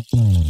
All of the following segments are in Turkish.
Mm-hmm.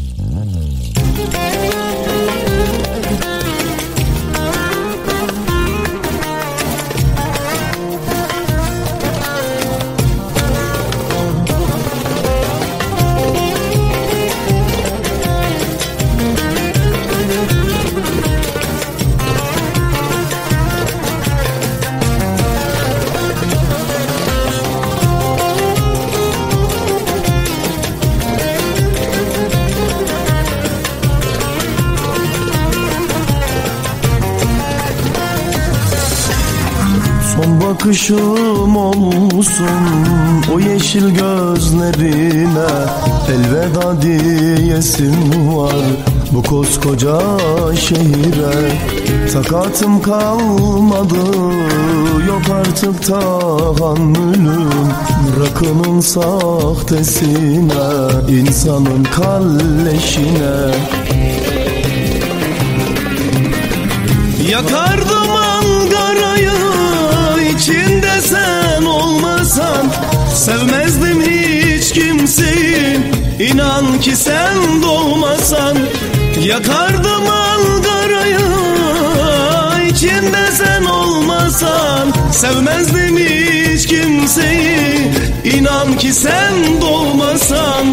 Bakışım olsun o yeşil gözlerine Elveda diyesim var bu koskoca şehire. Takatım kalmadı yok artık tahammülüm. Rakının sahtesine insanın kalleşine. Yakardım Ankara'yı ki sen doğmasan Yakardım Ankara'yı. İçinde sen olmasan Sevmezdim hiç kimseyi. İnan ki sen doğmasan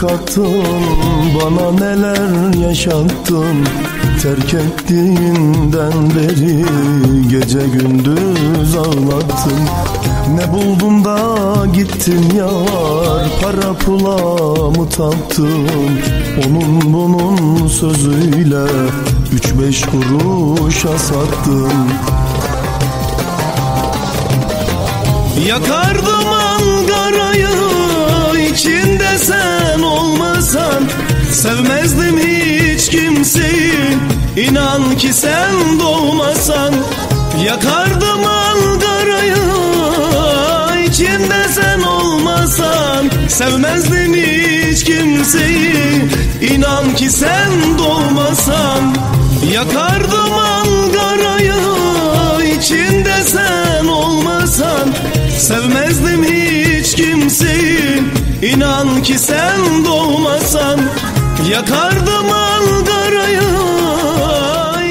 kattın Bana neler yaşattın? Terk ettiğinden beri Gece gündüz ağlattın. Ne buldun da gittin yar Para pula mı taptın Onun bunun sözüyle Üç beş kuruşa sattın. Yakardım Ankara'yı sen olmasan Sevmezdim hiç kimseyi. İnan ki sen doğmasan Yakardım Ankara'yı. İçinde sen olmasan Sevmezdim hiç kimseyi. İnan ki sen doğmasan Yakardım Ankara'yı. İçinde sen olmasan Sevmezdim hiç inan ki sen doğmasan Yakardım Ankara'yı.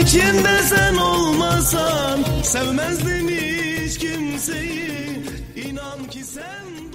İçinde sen olmasan Sevmezdim hiç kimseyi. İnan ki sen